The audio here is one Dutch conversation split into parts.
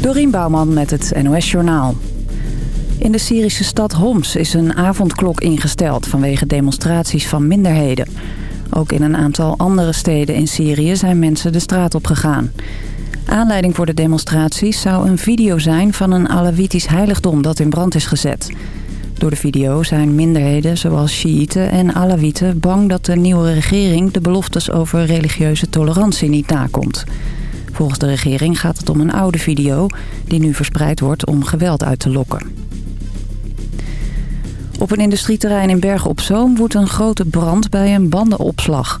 Dorien Bouwman met het NOS Journaal. In de Syrische stad Homs is een avondklok ingesteld vanwege demonstraties van minderheden. Ook in een aantal andere steden in Syrië zijn mensen de straat op gegaan. Aanleiding voor de demonstraties zou een video zijn van een Alawitisch heiligdom dat in brand is gezet. Door de video zijn minderheden zoals Shiiten en Alawieten bang dat de nieuwe regering de beloftes over religieuze tolerantie niet nakomt. Volgens de regering gaat het om een oude video die nu verspreid wordt om geweld uit te lokken. Op een industrieterrein in Bergen op Zoom woedt een grote brand bij een bandenopslag.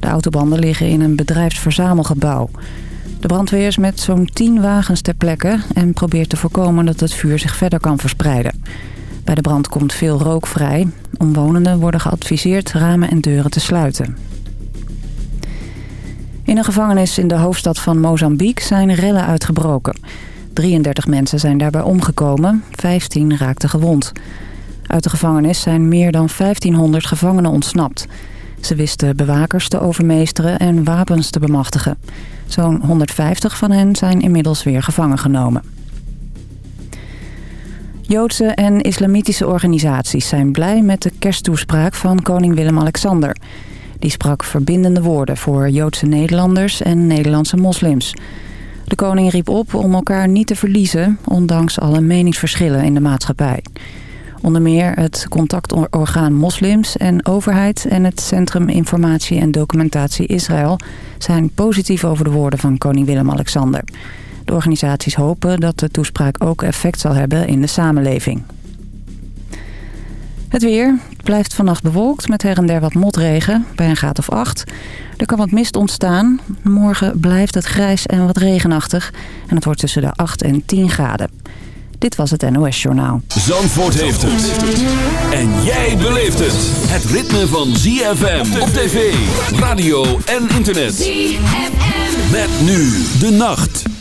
De autobanden liggen in een bedrijfsverzamelgebouw. De brandweer is met zo'n 10 wagens ter plekke en probeert te voorkomen dat het vuur zich verder kan verspreiden. Bij de brand komt veel rook vrij. Omwonenden worden geadviseerd ramen en deuren te sluiten. In een gevangenis in de hoofdstad van Mozambique zijn rellen uitgebroken. 33 mensen zijn daarbij omgekomen, 15 raakten gewond. Uit de gevangenis zijn meer dan 1500 gevangenen ontsnapt. Ze wisten bewakers te overmeesteren en wapens te bemachtigen. Zo'n 150 van hen zijn inmiddels weer gevangen genomen. Joodse en islamitische organisaties zijn blij met de kersttoespraak van koning Willem-Alexander. Die sprak verbindende woorden voor Joodse Nederlanders en Nederlandse moslims. De koning riep op om elkaar niet te verliezen, ondanks alle meningsverschillen in de maatschappij. Onder meer het contactorgaan Moslims en overheid en het Centrum Informatie en Documentatie Israël zijn positief over de woorden van koning Willem-Alexander. De organisaties hopen dat de toespraak ook effect zal hebben in de samenleving. Het weer blijft vannacht bewolkt met her en der wat motregen bij een graad of 8. Er kan wat mist ontstaan. Morgen blijft het grijs en wat regenachtig. En het wordt tussen de 8 en 10 graden. Dit was het NOS Journaal. Zandvoort heeft het. En jij beleeft het. Het ritme van ZFM op tv, radio en internet. ZFM. Met nu de nacht.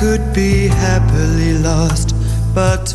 Could be happily lost, but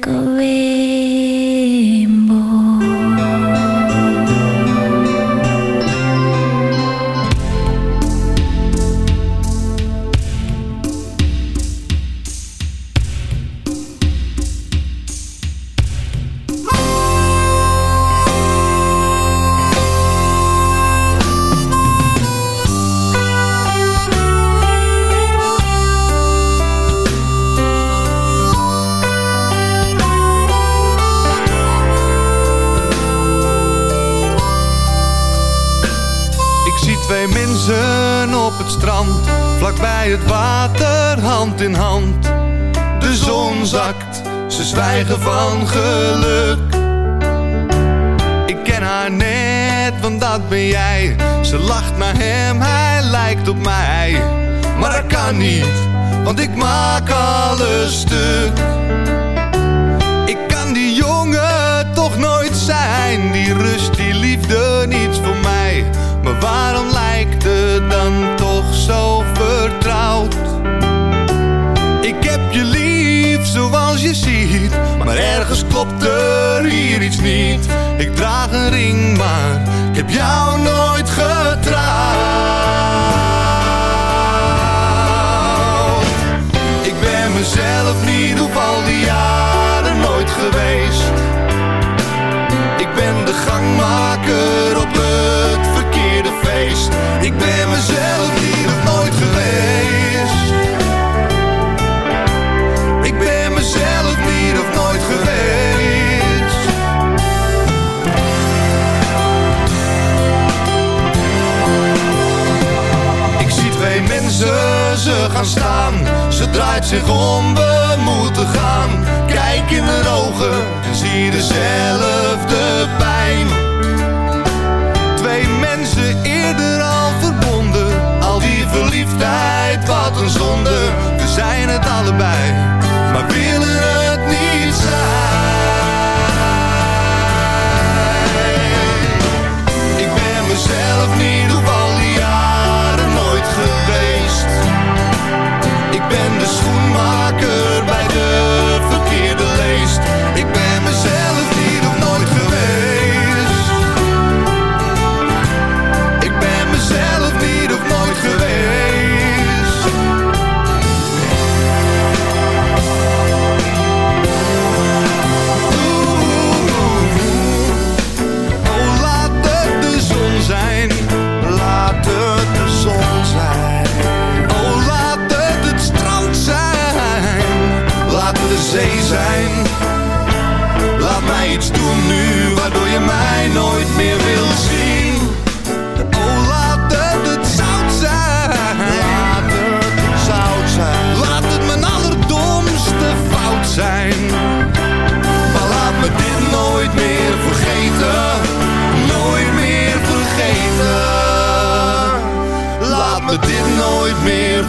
zich om we moeten gaan. Kijk in de ogen en zie de zee.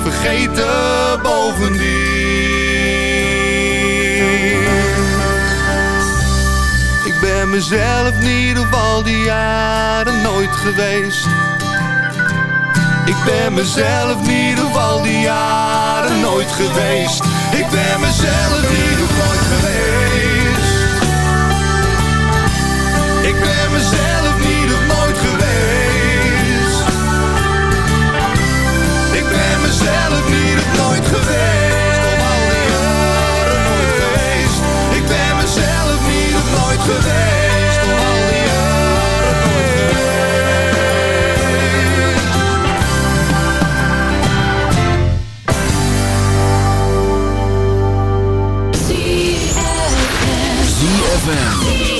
Vergeten bovendien. Ik ben mezelf niet op al die jaren nooit geweest. Ik ben mezelf niet op al die jaren nooit geweest. Ik ben mezelf niet op nooit geweest. mezelf niet, het nooit geweest. om al die jaren geweest. Ik ben mezelf niet, het nooit geweest. om al die jaren nooit geweest. ZFM. ZFM.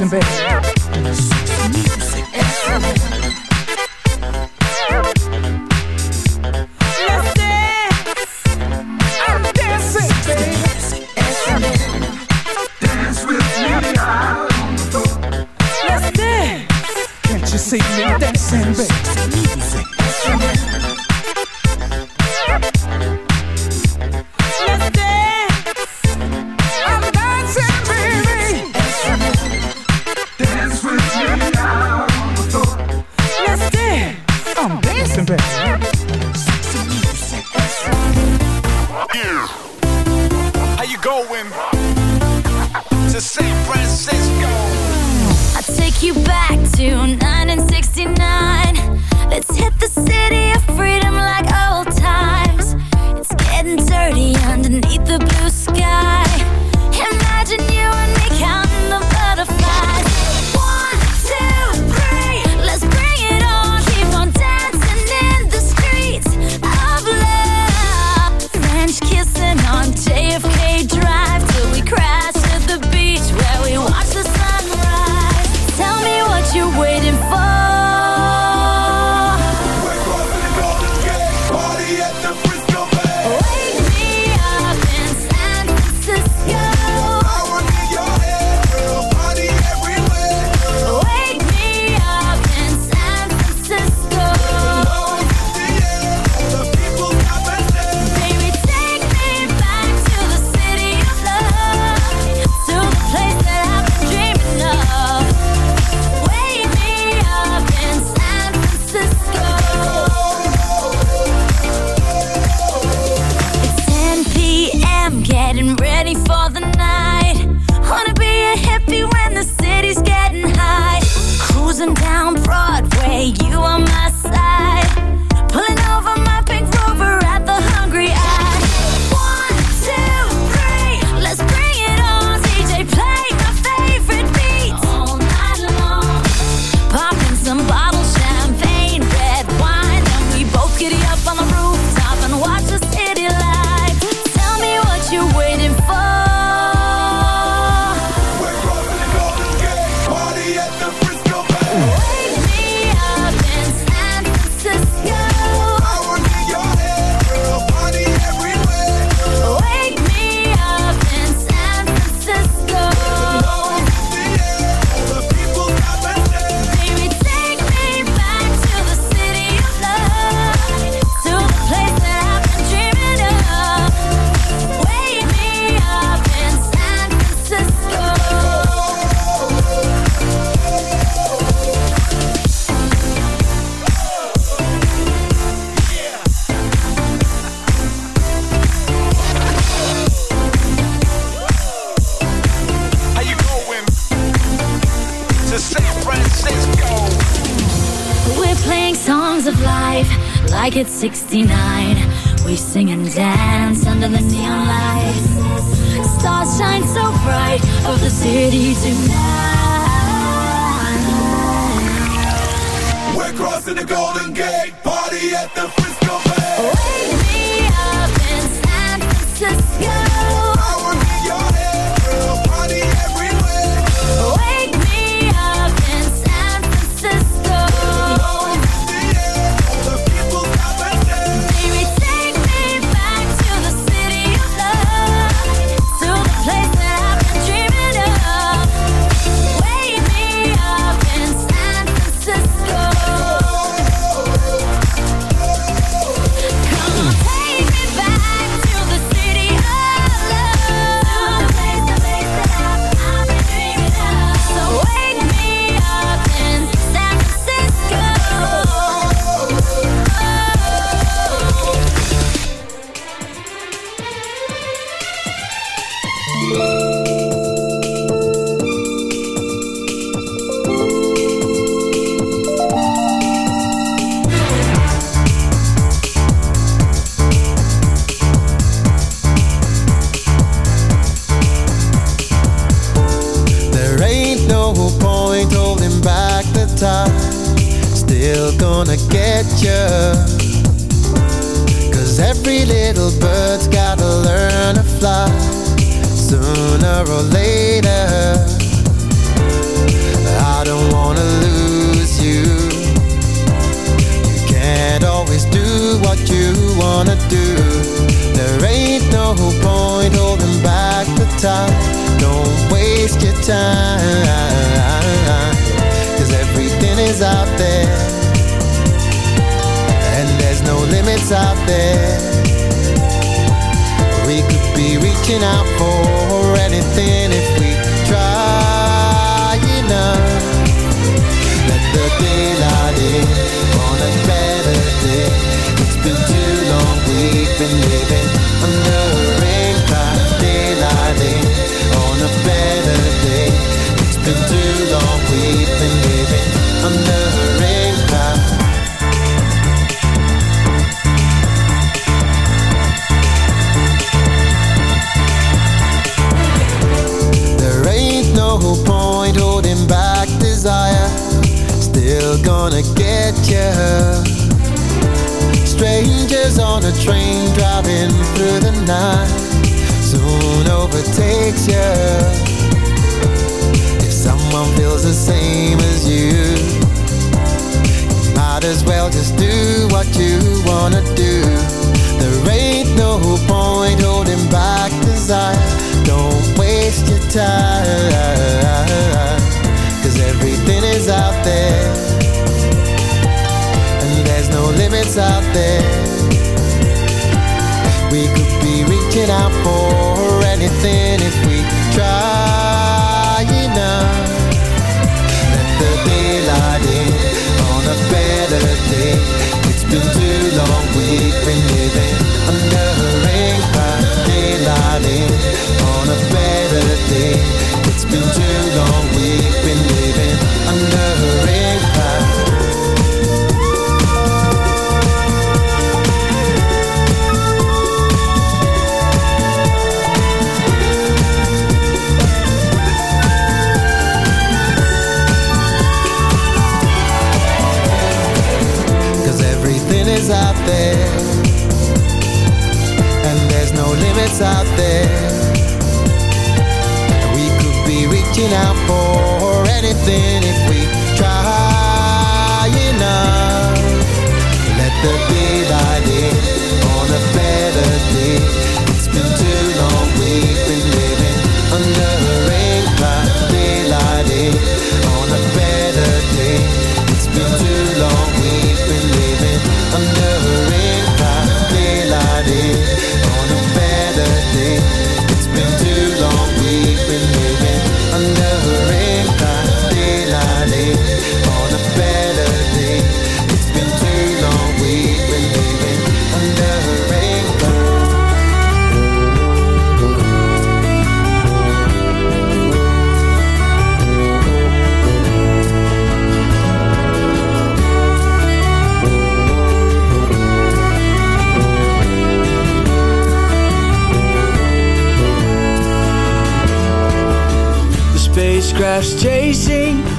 listen, baby. been living. down for anything if we try enough. Let the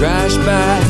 trash bag.